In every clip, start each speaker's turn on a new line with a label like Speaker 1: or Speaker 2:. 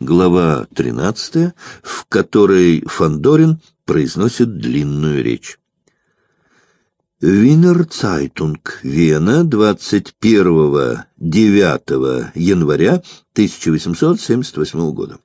Speaker 1: глава 13, в которой Фандорин произносит длинную речь. Винер Цайтунг, Вена, 21-9 января 1878 года.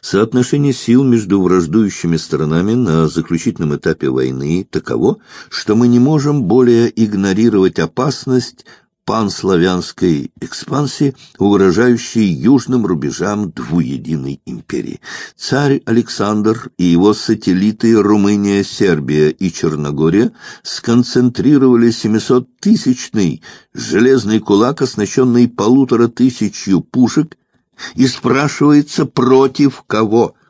Speaker 1: Соотношение сил между враждующими сторонами на заключительном этапе войны таково, что мы не можем более игнорировать опасность панславянской экспансии, угрожающей южным рубежам двуединой империи. Царь Александр и его сателлиты Румыния, Сербия и Черногория сконцентрировали 700-тысячный железный кулак, оснащенный полутора тысячью пушек, и спрашивается, против кого –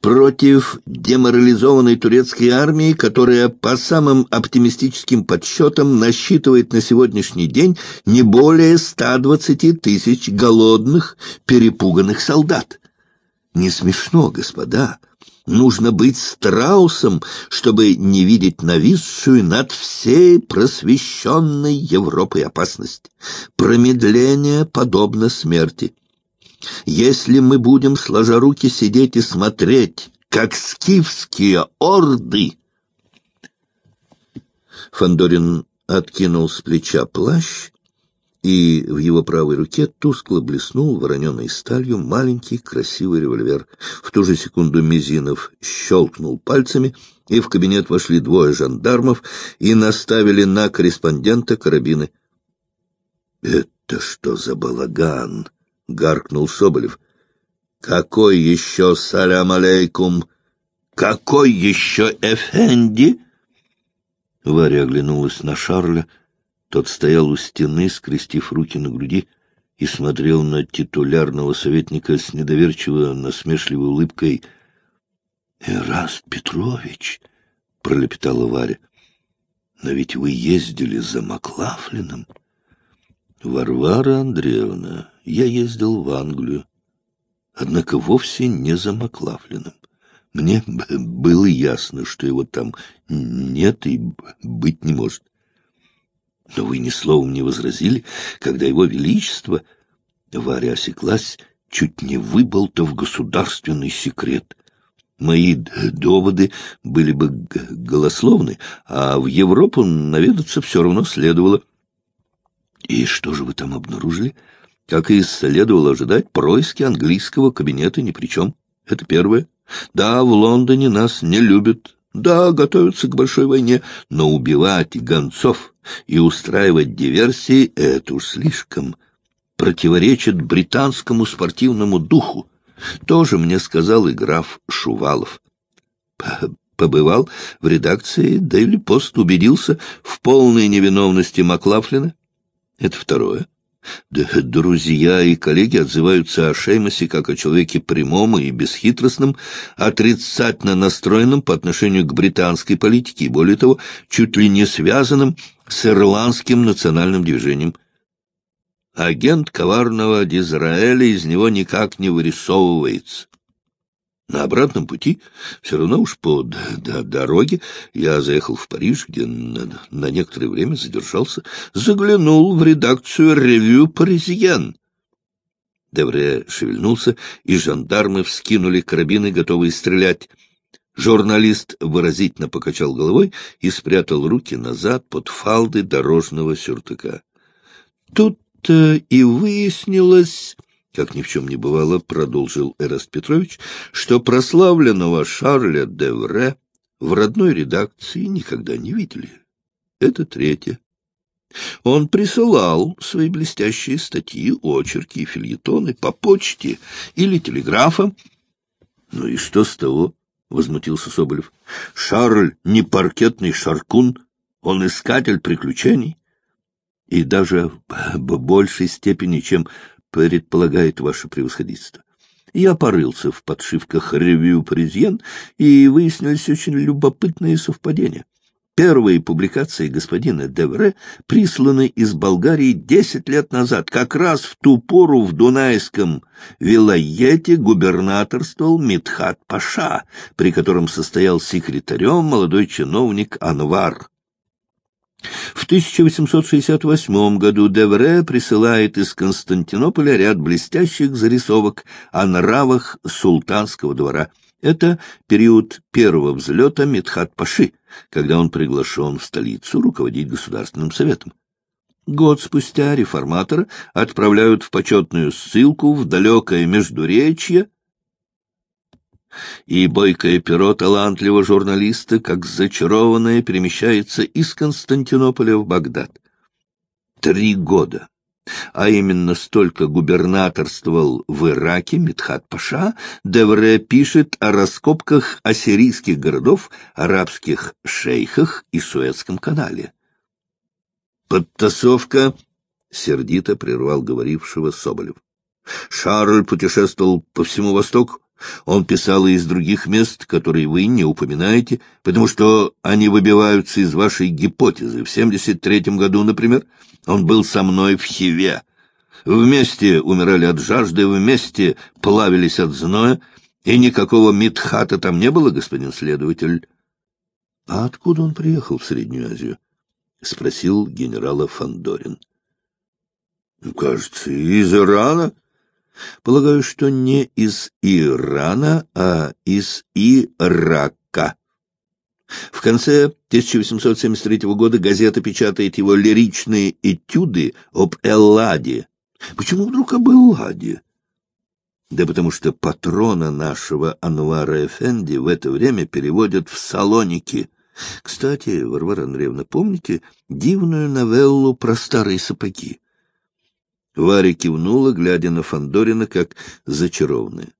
Speaker 1: против деморализованной турецкой армии, которая по самым оптимистическим подсчетам насчитывает на сегодняшний день не более 120 тысяч голодных, перепуганных солдат. Не смешно, господа. Нужно быть страусом, чтобы не видеть нависшую над всей просвещенной Европой опасность. Промедление подобно смерти. Если мы будем, сложа руки, сидеть и смотреть, как скифские орды... Фандорин откинул с плеча плащ, и в его правой руке тускло блеснул вороненой сталью маленький красивый револьвер. В ту же секунду Мизинов щелкнул пальцами, и в кабинет вошли двое жандармов и наставили на корреспондента карабины. — Это что за балаган? — гаркнул Соболев. «Какой еще салям алейкум? Какой еще эфенди?» Варя оглянулась на Шарля. Тот стоял у стены, скрестив руки на груди, и смотрел на титулярного советника с недоверчиво насмешливой улыбкой. «Эраст Петрович!» — пролепетала Варя. «Но ведь вы ездили за Маклафлином». «Варвара Андреевна, я ездил в Англию, однако вовсе не за Маклафлином. Мне было ясно, что его там нет и быть не может. Но вы ни словом не возразили, когда его величество, Варя осеклась, чуть не выболтав государственный секрет. Мои доводы были бы голословны, а в Европу наведаться все равно следовало — и что же вы там обнаружили? Как и следовало ожидать, происки английского кабинета ни при чем. Это первое. Да, в Лондоне нас не любят. Да, готовятся к большой войне, но убивать гонцов и устраивать диверсии — это уж слишком. Противоречит британскому спортивному духу. Тоже мне сказал и граф Шувалов. Побывал в редакции Дейли Пост, убедился в полной невиновности Маклафлина это второе. Друзья и коллеги отзываются о Шеймосе как о человеке прямом и бесхитростном, отрицательно настроенном по отношению к британской политике и, более того, чуть ли не связанным с ирландским национальным движением. Агент коварного Дизраэля из него никак не вырисовывается. На обратном пути, все равно уж по дороге, я заехал в Париж, где на, на некоторое время задержался, заглянул в редакцию «Ревю Паризьен». Девре шевельнулся, и жандармы вскинули карабины, готовые стрелять. Журналист выразительно покачал головой и спрятал руки назад под фалды дорожного сюртука. Тут -то и выяснилось как ни в чем не бывало, продолжил Эраст Петрович, что прославленного Шарля де Вре в родной редакции никогда не видели. Это третье. Он присылал свои блестящие статьи, очерки и фильетоны по почте или телеграфом. Ну и что с того? — возмутился Соболев. — Шарль не паркетный шаркун, он искатель приключений. И даже в большей степени, чем предполагает ваше превосходительство. Я порылся в подшивках «Ревью Паризьен» и выяснились очень любопытные совпадения. Первые публикации господина Девре присланы из Болгарии десять лет назад. Как раз в ту пору в Дунайском вилоете губернаторствовал Митхат Паша, при котором состоял секретарем молодой чиновник Анвар. В 1868 году Девре присылает из Константинополя ряд блестящих зарисовок о нравах султанского двора. Это период первого взлета Медхат-Паши, когда он приглашен в столицу руководить Государственным советом. Год спустя реформатора отправляют в почетную ссылку в далекое Междуречье, и бойкое перо талантливого журналиста, как зачарованное, перемещается из Константинополя в Багдад. Три года. А именно столько губернаторствовал в Ираке Митхат-Паша, Девре пишет о раскопках ассирийских городов, арабских шейхах и Суэцком канале. Подтасовка сердито прервал говорившего Соболев. Шарль путешествовал по всему Востоку, он писал и из других мест, которые вы не упоминаете, потому что они выбиваются из вашей гипотезы. В 73-м году, например, он был со мной в Хиве. Вместе умирали от жажды, вместе плавились от зноя, и никакого Митхата там не было, господин следователь. — А откуда он приехал в Среднюю Азию? — спросил генерала Фандорин. — Кажется, из Ирана. Полагаю, что не из Ирана, а из Ирака. В конце 1873 года газета печатает его лиричные этюды об Элладе. Почему вдруг об Элладе? Да потому что патрона нашего Анвара Эфенди в это время переводят в Салоники. Кстати, Варвара Андреевна, помните дивную новеллу про старые сапоги? Варя кивнула, глядя на Фандорина как зачарованная.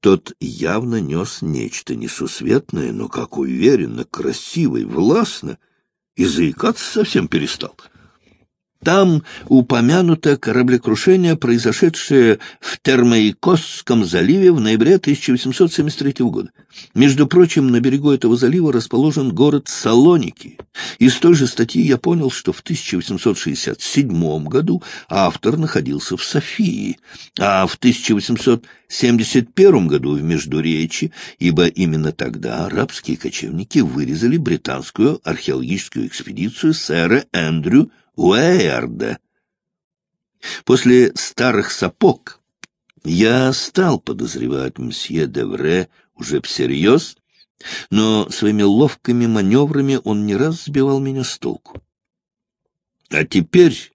Speaker 1: Тот явно нес нечто несусветное, но как уверенно, красиво и властно, и заикаться совсем перестал. Там упомянуто кораблекрушение, произошедшее в Термоикосском заливе в ноябре 1873 года. Между прочим, на берегу этого залива расположен город Салоники. Из той же статьи я понял, что в 1867 году автор находился в Софии, а в 1871 году в Междуречи, ибо именно тогда арабские кочевники вырезали британскую археологическую экспедицию сэра Эндрю Уэйарда. После старых сапог я стал подозревать мсье Девре уже всерьез, но своими ловкими маневрами он не раз сбивал меня с толку. А теперь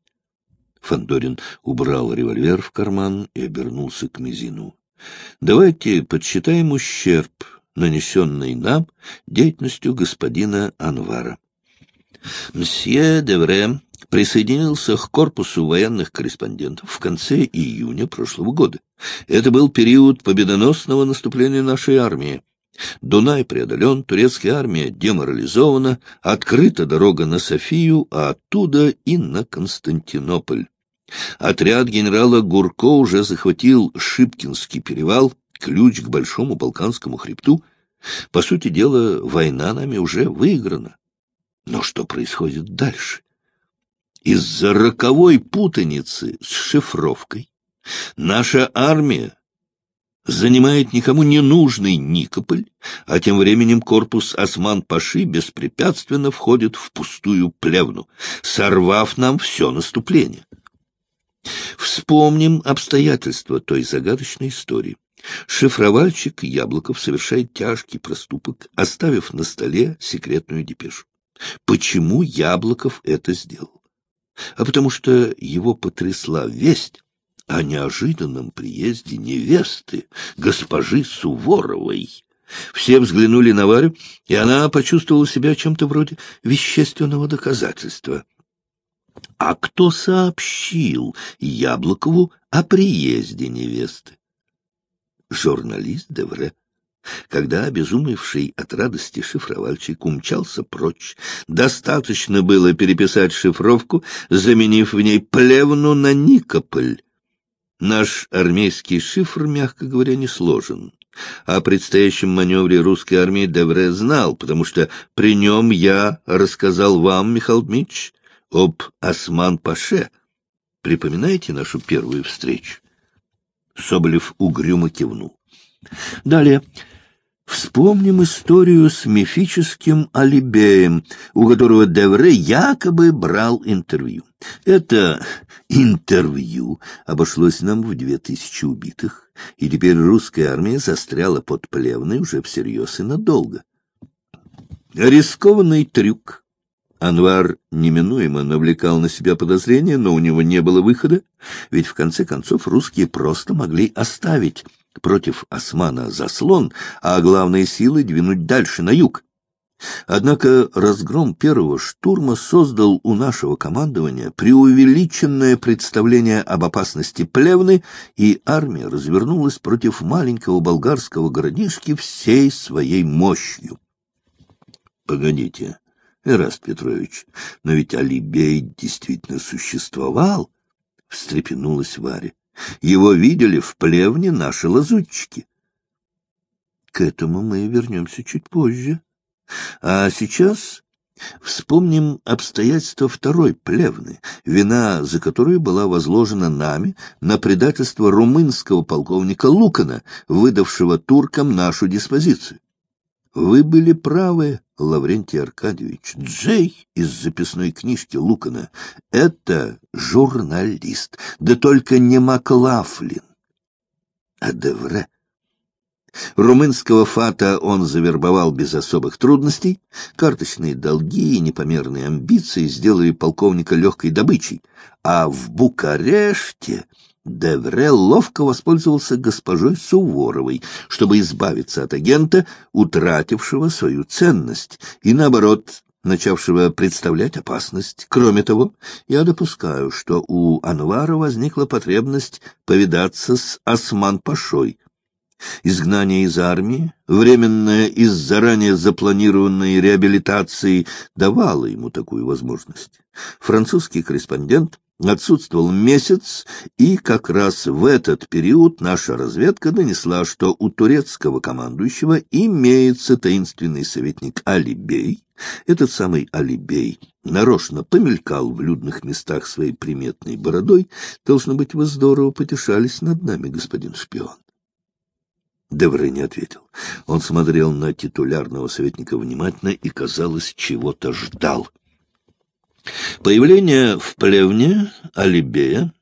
Speaker 1: Фандорин убрал револьвер в карман и обернулся к Мизину. Давайте подсчитаем ущерб, нанесенный нам деятельностью господина Анвара. Мсье Девре присоединился к корпусу военных корреспондентов в конце июня прошлого года. Это был период победоносного наступления нашей армии. Дунай преодолен, турецкая армия деморализована, открыта дорога на Софию, а оттуда и на Константинополь. Отряд генерала Гурко уже захватил Шипкинский перевал, ключ к Большому Балканскому хребту. По сути дела, война нами уже выиграна. Но что происходит дальше? Из-за роковой путаницы с шифровкой наша армия занимает никому не нужный Никополь, а тем временем корпус Осман-Паши беспрепятственно входит в пустую плевну, сорвав нам все наступление. Вспомним обстоятельства той загадочной истории. Шифровальщик Яблоков совершает тяжкий проступок, оставив на столе секретную депешу. Почему Яблоков это сделал? А потому что его потрясла весть о неожиданном приезде невесты, госпожи Суворовой. Все взглянули на Варю, и она почувствовала себя чем-то вроде вещественного доказательства. А кто сообщил Яблокову о приезде невесты? Журналист Девре. Когда обезумевший от радости шифровальщик умчался прочь, достаточно было переписать шифровку, заменив в ней плевну на Никополь. Наш армейский шифр, мягко говоря, не сложен. О предстоящем маневре русской армии Девре знал, потому что при нем я рассказал вам, Михаил Дмитриевич, об Осман-Паше. Припоминаете нашу первую встречу? Соболев угрюмо кивнул. Далее. Вспомним историю с мифическим Алибеем, у которого Девре якобы брал интервью. Это интервью обошлось нам в две тысячи убитых, и теперь русская армия застряла под Плевной уже всерьез и надолго. Рискованный трюк. Анвар неминуемо навлекал на себя подозрения, но у него не было выхода, ведь в конце концов русские просто могли оставить против османа заслон, а главные силы двинуть дальше, на юг. Однако разгром первого штурма создал у нашего командования преувеличенное представление об опасности Плевны, и армия развернулась против маленького болгарского городишки всей своей мощью. — Погодите, Эраст Петрович, но ведь Алибей действительно существовал, — встрепенулась Варя. Его видели в плевне наши лазутчики. К этому мы вернемся чуть позже. А сейчас вспомним обстоятельства второй плевны, вина за которую была возложена нами на предательство румынского полковника Лукана, выдавшего туркам нашу диспозицию. Вы были правы, Лаврентий Аркадьевич. Джей из записной книжки Лукана — это журналист, да только не Маклафлин, а Девре. Румынского фата он завербовал без особых трудностей. Карточные долги и непомерные амбиции сделали полковника легкой добычей. А в Букареште Девре ловко воспользовался госпожой Суворовой, чтобы избавиться от агента, утратившего свою ценность, и, наоборот, начавшего представлять опасность. Кроме того, я допускаю, что у Анвара возникла потребность повидаться с Осман-Пашой. Изгнание из армии, временное из заранее запланированной реабилитации, давало ему такую возможность. Французский корреспондент отсутствовал месяц, и как раз в этот период наша разведка донесла, что у турецкого командующего имеется таинственный советник Алибей. Этот самый Алибей нарочно помелькал в людных местах своей приметной бородой. Должно быть, вы здорово потешались над нами, господин шпион. Девре не ответил. Он смотрел на титулярного советника внимательно и, казалось, чего-то ждал. Появление в плевне Алибея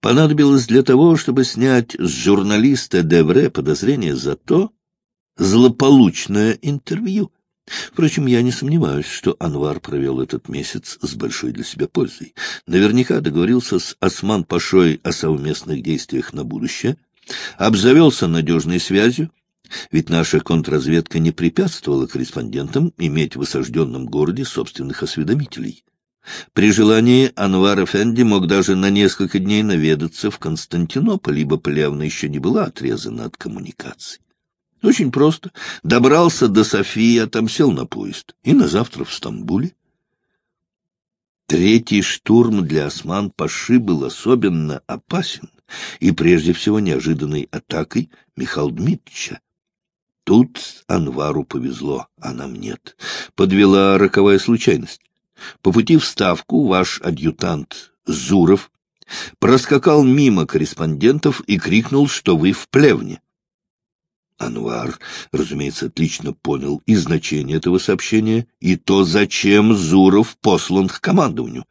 Speaker 1: понадобилось для того, чтобы снять с журналиста Девре подозрение за то злополучное интервью. Впрочем, я не сомневаюсь, что Анвар провел этот месяц с большой для себя пользой. Наверняка договорился с Осман-Пашой о совместных действиях на будущее, обзавелся надежной связью, ведь наша контрразведка не препятствовала корреспондентам иметь в осажденном городе собственных осведомителей. При желании Анвар Эфенди мог даже на несколько дней наведаться в Константинополь, ибо Плевна еще не была отрезана от коммуникаций. Очень просто. Добрался до Софии, а там сел на поезд. И на завтра в Стамбуле. Третий штурм для Осман-Паши был особенно опасен и прежде всего неожиданной атакой Михаила Дмитрича. Тут Анвару повезло, а нам нет. Подвела роковая случайность. По пути в Ставку ваш адъютант Зуров проскакал мимо корреспондентов и крикнул, что вы в плевне. Анвар, разумеется, отлично понял и значение этого сообщения, и то, зачем Зуров послан к командованию.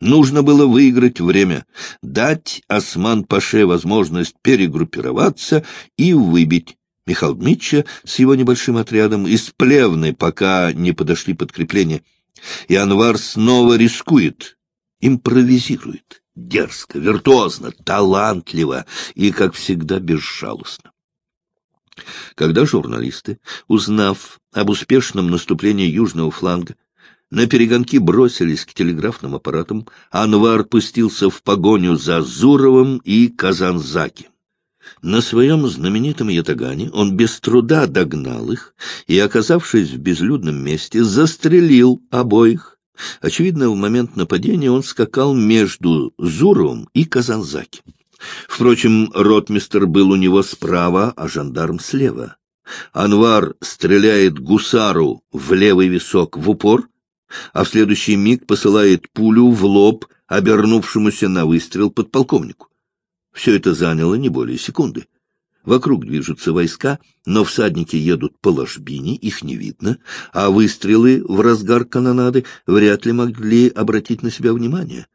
Speaker 1: Нужно было выиграть время, дать Осман-Паше возможность перегруппироваться и выбить Михаила Дмитрича с его небольшим отрядом из Плевны, пока не подошли подкрепления. И Анвар снова рискует, импровизирует, дерзко, виртуозно, талантливо и, как всегда, безжалостно. Когда журналисты, узнав об успешном наступлении южного фланга, на перегонки бросились к телеграфным аппаратам, Анвар пустился в погоню за Зуровым и Казанзаки. На своем знаменитом ятагане он без труда догнал их и, оказавшись в безлюдном месте, застрелил обоих. Очевидно, в момент нападения он скакал между Зуровым и Казанзаки. Впрочем, ротмистер был у него справа, а жандарм слева. Анвар стреляет гусару в левый висок в упор, а в следующий миг посылает пулю в лоб обернувшемуся на выстрел подполковнику. Все это заняло не более секунды. Вокруг движутся войска, но всадники едут по ложбине, их не видно, а выстрелы в разгар канонады вряд ли могли обратить на себя внимание.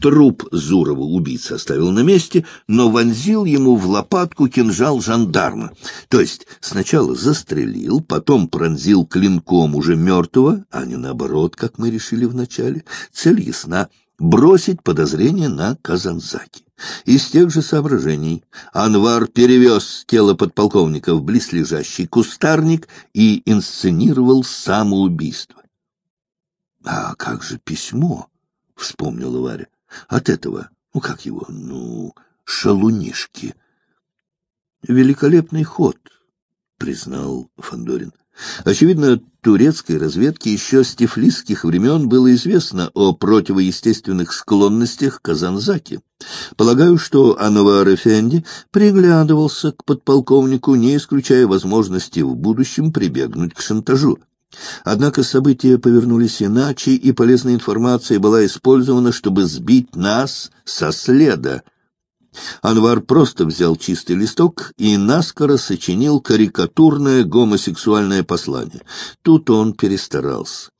Speaker 1: Труп Зурова убийца оставил на месте, но вонзил ему в лопатку кинжал жандарма. То есть сначала застрелил, потом пронзил клинком уже мертвого, а не наоборот, как мы решили вначале. Цель ясна — бросить подозрение на Казанзаки. Из тех же соображений Анвар перевез тело подполковника в близлежащий кустарник и инсценировал самоубийство. — А как же письмо? — вспомнила Варя. От этого, ну как его, ну, шалунишки. Великолепный ход, признал Фандорин. Очевидно, турецкой разведке еще с тифлисских времен было известно о противоестественных склонностях Казанзаки. Полагаю, что Анвар Эфенди приглядывался к подполковнику, не исключая возможности в будущем прибегнуть к шантажу. Однако события повернулись иначе, и полезная информация была использована, чтобы сбить нас со следа. Анвар просто взял чистый листок и наскоро сочинил карикатурное гомосексуальное послание. Тут он перестарался.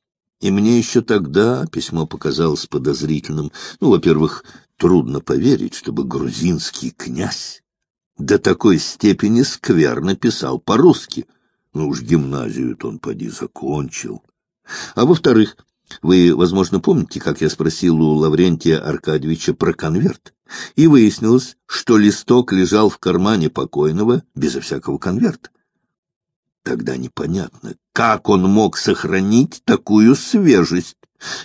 Speaker 1: И мне еще тогда письмо показалось подозрительным. Ну, во-первых, трудно поверить, чтобы грузинский князь до такой степени скверно писал по-русски. Ну уж гимназию-то он поди закончил. А во-вторых, вы, возможно, помните, как я спросил у Лаврентия Аркадьевича про конверт, и выяснилось, что листок лежал в кармане покойного безо всякого конверта. Тогда непонятно, как он мог сохранить такую свежесть,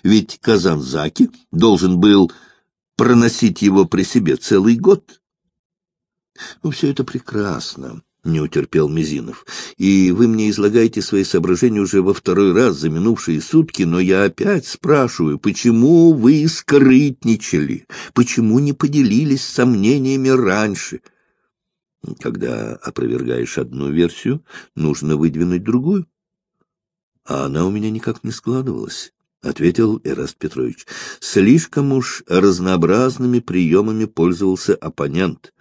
Speaker 1: ведь Казанзаки должен был проносить его при себе целый год. Ну, все это прекрасно. — не утерпел Мизинов. — И вы мне излагаете свои соображения уже во второй раз за минувшие сутки, но я опять спрашиваю, почему вы скрытничали, почему не поделились сомнениями раньше? Когда опровергаешь одну версию, нужно выдвинуть другую. А она у меня никак не складывалась. — ответил Эраст Петрович. — Слишком уж разнообразными приемами пользовался оппонент.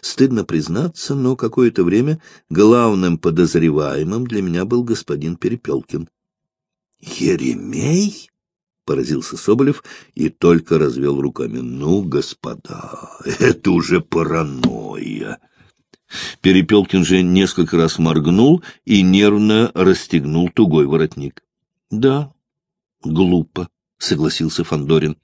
Speaker 1: Стыдно признаться, но какое-то время главным подозреваемым для меня был господин Перепелкин. — Еремей? — поразился Соболев и только развел руками. — Ну, господа, это уже паранойя. Перепелкин же несколько раз моргнул и нервно расстегнул тугой воротник. — Да, глупо, — согласился Фандорин.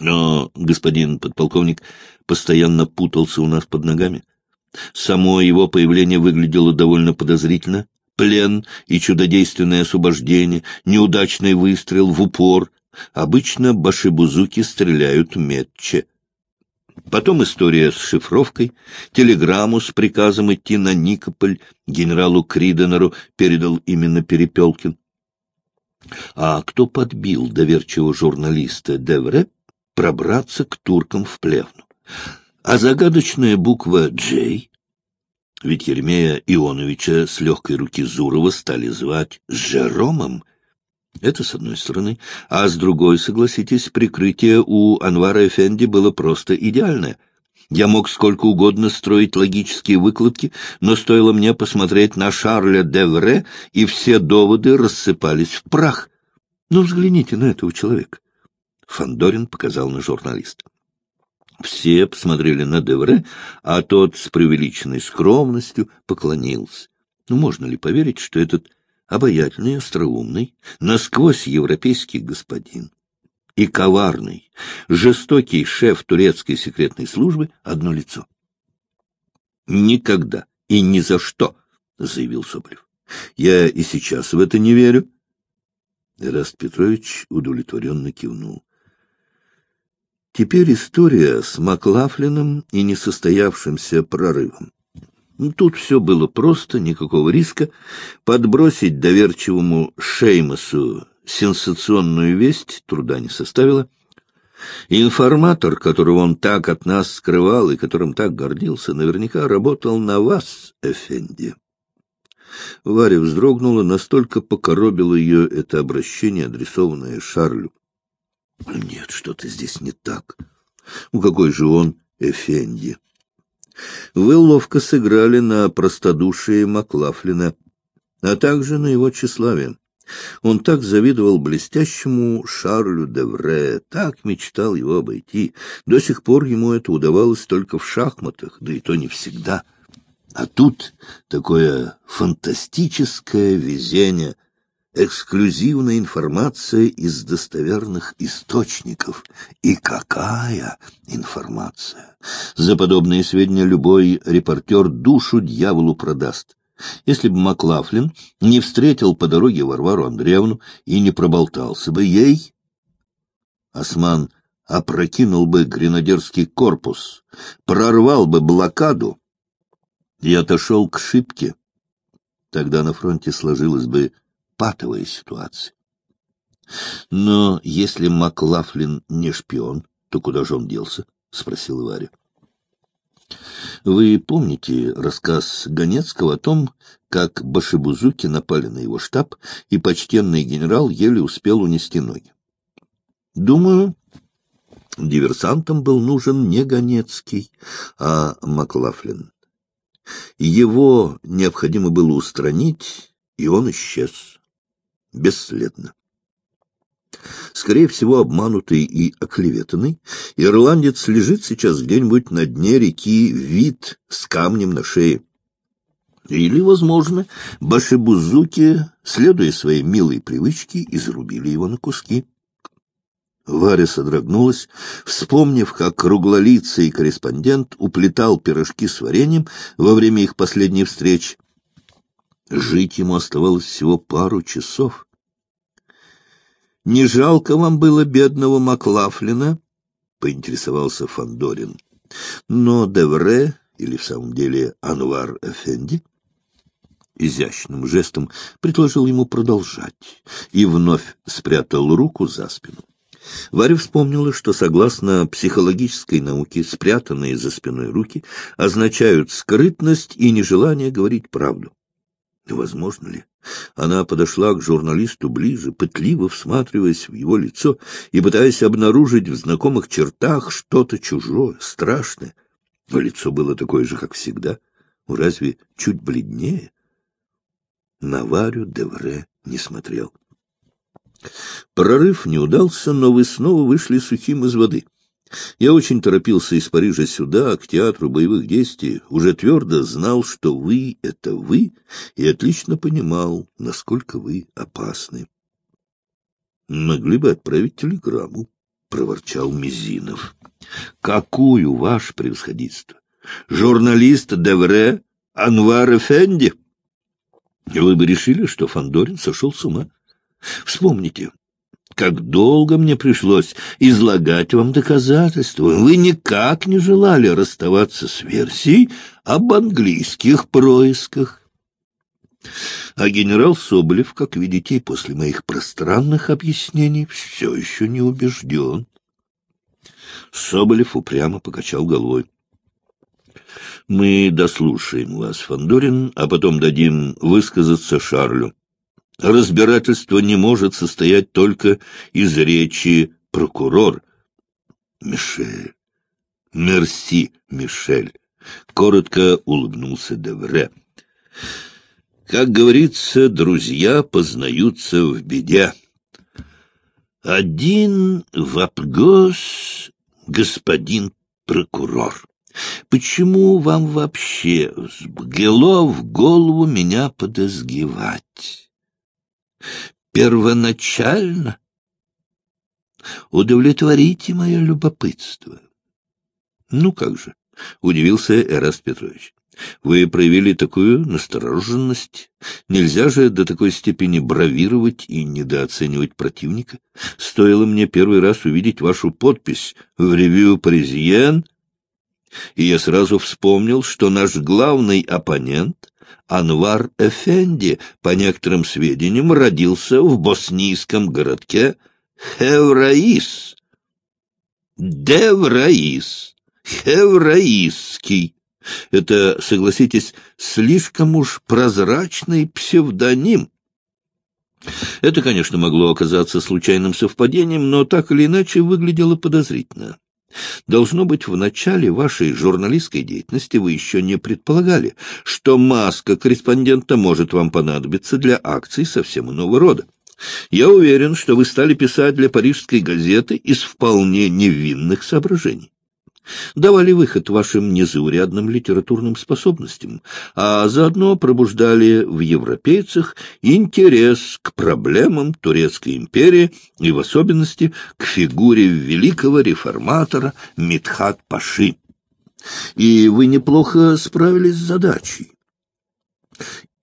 Speaker 1: Но господин подполковник постоянно путался у нас под ногами. Само его появление выглядело довольно подозрительно. Плен и чудодейственное освобождение, неудачный выстрел в упор. Обычно башибузуки стреляют метче. Потом история с шифровкой, телеграмму с приказом идти на Никополь генералу Криденеру передал именно Перепелкин. А кто подбил доверчивого журналиста Девре пробраться к туркам в Плевну. А загадочная буква «Джей» Ведь Еремея Ионовича с легкой руки Зурова стали звать Жеромом. Это с одной стороны. А с другой, согласитесь, прикрытие у Анвара Эфенди было просто идеальное. Я мог сколько угодно строить логические выкладки, но стоило мне посмотреть на Шарля Девре, и все доводы рассыпались в прах. Ну, взгляните на этого человека. Фандорин показал на журналиста. Все посмотрели на Девре, а тот с преувеличенной скромностью поклонился. Ну, можно ли поверить, что этот обаятельный, остроумный, насквозь европейский господин и коварный, жестокий шеф турецкой секретной службы — одно лицо? «Никогда и ни за что!» — заявил Соболев. «Я и сейчас в это не верю». Эраст Петрович удовлетворенно кивнул. Теперь история с Маклафлином и несостоявшимся прорывом. Тут все было просто, никакого риска. Подбросить доверчивому Шеймасу сенсационную весть труда не составило. Информатор, которого он так от нас скрывал и которым так гордился, наверняка работал на вас, Эфенди. Варя вздрогнула, настолько покоробило ее это обращение, адресованное Шарлю. Нет, что-то здесь не так. Ну, какой же он Эфенди? Вы ловко сыграли на простодушие Маклафлина, а также на его тщеславие. Он так завидовал блестящему Шарлю де Вре, так мечтал его обойти. До сих пор ему это удавалось только в шахматах, да и то не всегда. А тут такое фантастическое везение, эксклюзивная информация из достоверных источников. И какая информация! За подобные сведения любой репортер душу дьяволу продаст. Если бы Маклафлин не встретил по дороге Варвару Андреевну и не проболтался бы ей, Осман опрокинул бы гренадерский корпус, прорвал бы блокаду и отошел к шибке. Тогда на фронте сложилась бы патовая ситуация. Но если Маклафлин не шпион, то куда же он делся? — спросил Варя. Вы помните рассказ Ганецкого о том, как башибузуки напали на его штаб, и почтенный генерал еле успел унести ноги? Думаю, диверсантам был нужен не Ганецкий, а Маклафлин. Его необходимо было устранить, и он исчез. Бесследно. Скорее всего, обманутый и оклеветанный, ирландец лежит сейчас где-нибудь на дне реки Вид с камнем на шее. Или, возможно, башибузуки, следуя своей милой привычке, изрубили его на куски. Варя содрогнулась, вспомнив, как круглолицый корреспондент уплетал пирожки с вареньем во время их последней встречи. Жить ему оставалось всего пару часов. — Не жалко вам было бедного Маклафлина? — поинтересовался Фандорин. Но Девре, или в самом деле Анвар Эфенди, изящным жестом предложил ему продолжать и вновь спрятал руку за спину. Варя вспомнила, что, согласно психологической науке, спрятанные за спиной руки означают скрытность и нежелание говорить правду. Возможно ли? Она подошла к журналисту ближе, пытливо всматриваясь в его лицо и пытаясь обнаружить в знакомых чертах что-то чужое, страшное. Но лицо было такое же, как всегда, разве чуть бледнее. На Варю Девре не смотрел. Прорыв не удался, но вы снова вышли сухим из воды. Я очень торопился из Парижа сюда, к театру боевых действий, уже твердо знал, что вы — это вы, и отлично понимал, насколько вы опасны. — Могли бы отправить телеграмму, — проворчал Мизинов. — Какую, ваше превосходительство? Журналист Девре Анвар Эфенди? Вы бы решили, что Фандорин сошел с ума? Вспомните, как долго мне пришлось излагать вам доказательства. Вы никак не желали расставаться с версией об английских происках. А генерал Соболев, как видите, после моих пространных объяснений все еще не убежден. Соболев упрямо покачал головой. Мы дослушаем вас, Фандорин, а потом дадим высказаться Шарлю разбирательство не может состоять только из речи прокурор. Мишель. Мерси, Мишель. Коротко улыбнулся Девре. Как говорится, друзья познаются в беде. Один вопрос, господин прокурор. Почему вам вообще взбрело в голову меня подозгивать? Первоначально удовлетворите мое любопытство. — Ну как же, — удивился Эраст Петрович. — Вы проявили такую настороженность. Нельзя же до такой степени бравировать и недооценивать противника. Стоило мне первый раз увидеть вашу подпись в ревью «Паризиен», и я сразу вспомнил, что наш главный оппонент Анвар Эфенди, по некоторым сведениям, родился в боснийском городке Хевраис. Девраис. Хевраисский. Это, согласитесь, слишком уж прозрачный псевдоним. Это, конечно, могло оказаться случайным совпадением, но так или иначе выглядело подозрительно. Должно быть, в начале вашей журналистской деятельности вы еще не предполагали, что маска корреспондента может вам понадобиться для акций совсем иного рода. Я уверен, что вы стали писать для парижской газеты из вполне невинных соображений давали выход вашим незаурядным литературным способностям, а заодно пробуждали в европейцах интерес к проблемам Турецкой империи и в особенности к фигуре великого реформатора Митхат Паши. И вы неплохо справились с задачей.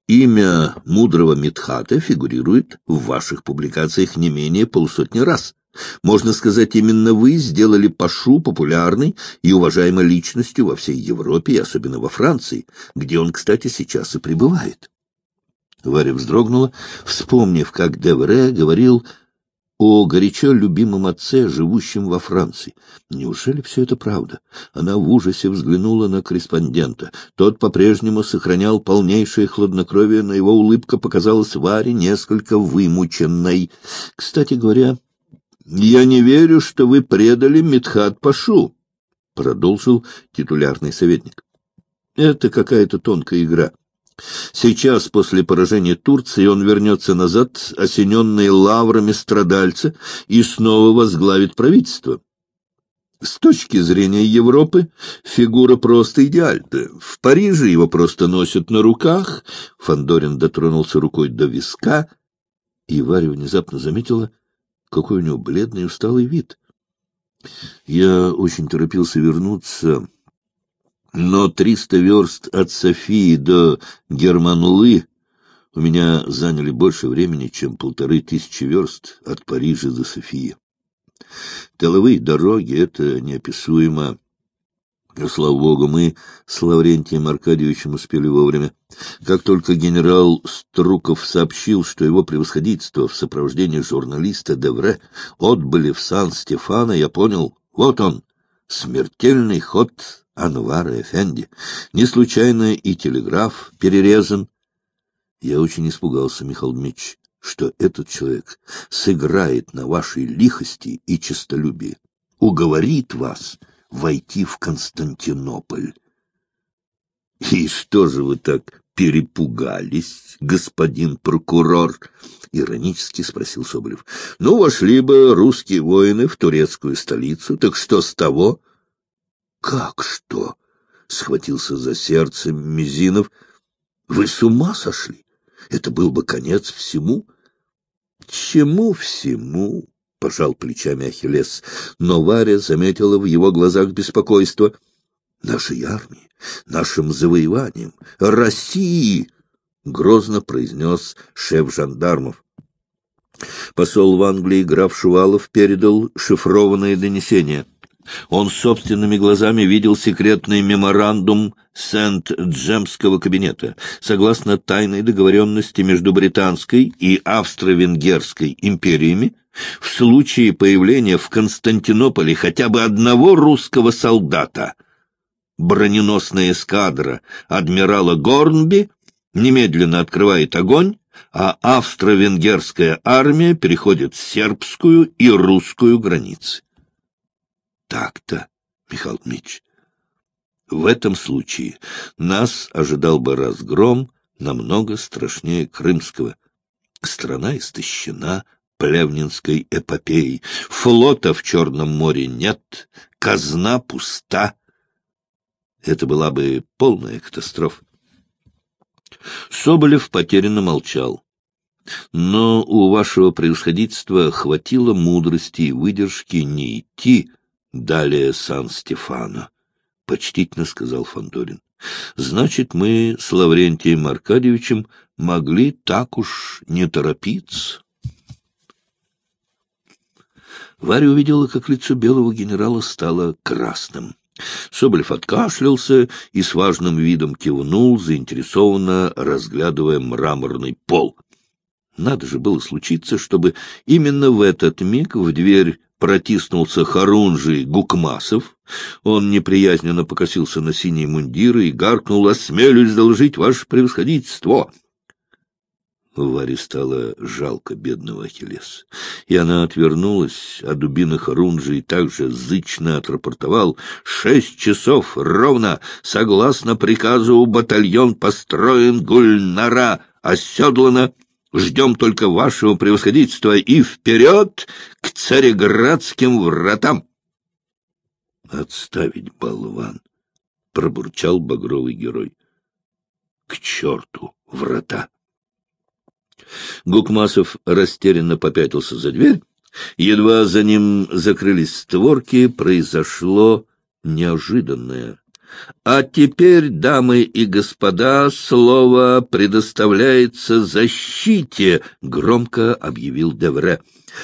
Speaker 1: Имя мудрого Митхата фигурирует в ваших публикациях не менее полусотни раз. Можно сказать, именно вы сделали Пашу популярной и уважаемой личностью во всей Европе, и особенно во Франции, где он, кстати, сейчас и пребывает. Варя вздрогнула, вспомнив, как Девре говорил о горячо любимом отце, живущем во Франции. Неужели все это правда? Она в ужасе взглянула на корреспондента. Тот по-прежнему сохранял полнейшее хладнокровие, но его улыбка показалась Варе несколько вымученной. Кстати говоря, «Я не верю, что вы предали Митхат Пашу», — продолжил титулярный советник. «Это какая-то тонкая игра. Сейчас, после поражения Турции, он вернется назад, осененный лаврами страдальца, и снова возглавит правительство. С точки зрения Европы фигура просто идеальна. В Париже его просто носят на руках. Фандорин дотронулся рукой до виска, и Варя внезапно заметила — какой у него бледный и усталый вид. Я очень торопился вернуться, но триста верст от Софии до Германлы у меня заняли больше времени, чем полторы тысячи верст от Парижа до Софии. Тыловые дороги — это неописуемо. Слава богу, мы с Лаврентием Аркадьевичем успели вовремя. Как только генерал Струков сообщил, что его превосходительство в сопровождении журналиста Девре отбыли в Сан-Стефано, я понял, вот он, смертельный ход Анвара Эфенди. Не случайно и телеграф перерезан. Я очень испугался, Михаил Дмитриевич, что этот человек сыграет на вашей лихости и честолюбии, уговорит вас — войти в Константинополь. — И что же вы так перепугались, господин прокурор? — иронически спросил Соболев. — Ну, вошли бы русские воины в турецкую столицу, так что с того? — Как что? — схватился за сердце Мизинов. — Вы с ума сошли? Это был бы конец всему. — Чему всему? Пожал плечами Ахиллес, но Варя заметила в его глазах беспокойство. «Нашей армии, нашим завоеванием, России!» — грозно произнес шеф жандармов. Посол в Англии граф Шувалов передал шифрованное донесение. Он собственными глазами видел секретный меморандум Сент-Джемского кабинета. Согласно тайной договоренности между Британской и Австро-Венгерской империями, в случае появления в Константинополе хотя бы одного русского солдата, броненосная эскадра адмирала Горнби немедленно открывает огонь, а австро-венгерская армия переходит сербскую и русскую границы. Так-то, Михаил Дмитриевич. В этом случае нас ожидал бы разгром намного страшнее крымского. Страна истощена, плевнинской эпопеей. Флота в Черном море нет, казна пуста. Это была бы полная катастрофа. Соболев потерянно молчал. Но у вашего превосходительства хватило мудрости и выдержки не идти далее Сан-Стефано, — почтительно сказал Фандорин. Значит, мы с Лаврентием Аркадьевичем могли так уж не торопиться. Варя увидела, как лицо белого генерала стало красным. Соболев откашлялся и с важным видом кивнул, заинтересованно разглядывая мраморный пол. Надо же было случиться, чтобы именно в этот миг в дверь протиснулся Харунжий Гукмасов. Он неприязненно покосился на синие мундиры и гаркнул «Осмелюсь доложить ваше превосходительство!» Варе стало жалко бедного Ахиллеса, и она отвернулась, а Дубина Харунжий также зычно отрапортовал «Шесть часов ровно, согласно приказу, батальон построен Гульнара, оседлано, ждем только вашего превосходительства и вперед к цареградским вратам!» «Отставить, болван!» — пробурчал багровый герой. «К черту врата!» Гукмасов растерянно попятился за дверь. Едва за ним закрылись створки, произошло неожиданное. А теперь, дамы и господа, слово предоставляется защите, громко объявил Девре.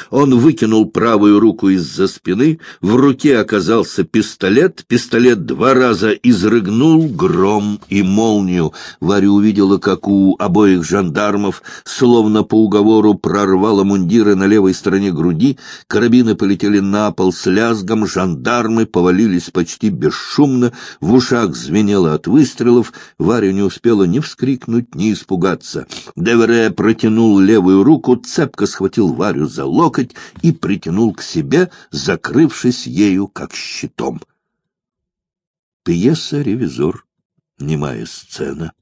Speaker 1: Он выкинул правую руку из-за спины, в руке оказался пистолет, пистолет два раза изрыгнул гром и молнию. Варя увидела, как у обоих жандармов, словно по уговору, прорвало мундиры на левой стороне груди, карабины полетели на пол с лязгом, жандармы повалились почти бесшумно, в ушах звенело от выстрелов, Варя не успела ни вскрикнуть, ни испугаться. Девере протянул левую руку, цепко схватил Варю за локоть и притянул к себе, закрывшись ею как щитом. Пьеса «Ревизор», немая сцена,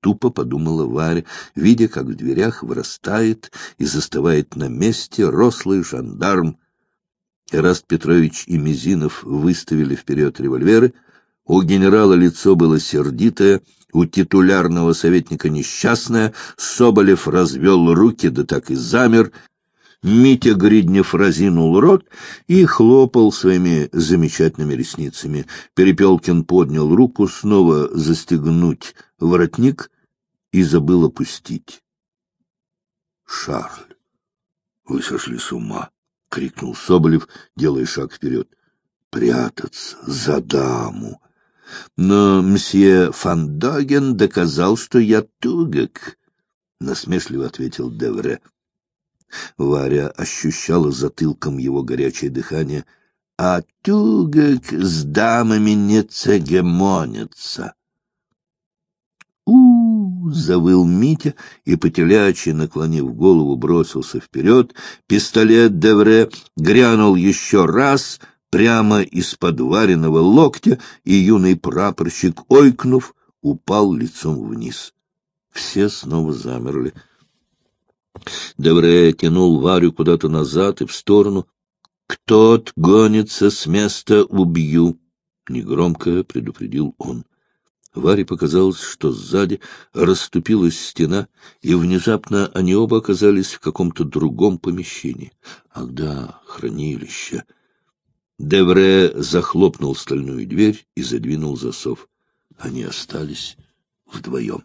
Speaker 1: тупо подумала Варя, видя, как в дверях вырастает и застывает на месте рослый жандарм. Эраст Петрович и Мизинов выставили вперед револьверы. У генерала лицо было сердитое, у титулярного советника несчастное. Соболев развел руки, да так и замер. Митя Гриднев разинул рот и хлопал своими замечательными ресницами. Перепелкин поднял руку снова застегнуть воротник и забыл опустить. — Шарль, вы сошли с ума! — крикнул Соболев, делая шаг вперед. — Прятаться за даму! Но мсье Фандаген доказал, что я тугок, — насмешливо ответил Девре. Варя ощущала затылком его горячее дыхание. «А тюгок с дамами не цегемонится!» у завыл Митя и, по-телячьи, наклонив голову, бросился вперед. Пистолет Девре грянул еще раз прямо из-под вареного локтя, и юный прапорщик, ойкнув, упал лицом вниз. Все снова замерли. Девре тянул Варю куда-то назад и в сторону. «Кто-то гонится с места, убью!» — негромко предупредил он. Варе показалось, что сзади расступилась стена, и внезапно они оба оказались в каком-то другом помещении. Ах да, хранилище! Девре захлопнул стальную дверь и задвинул засов. Они остались вдвоем.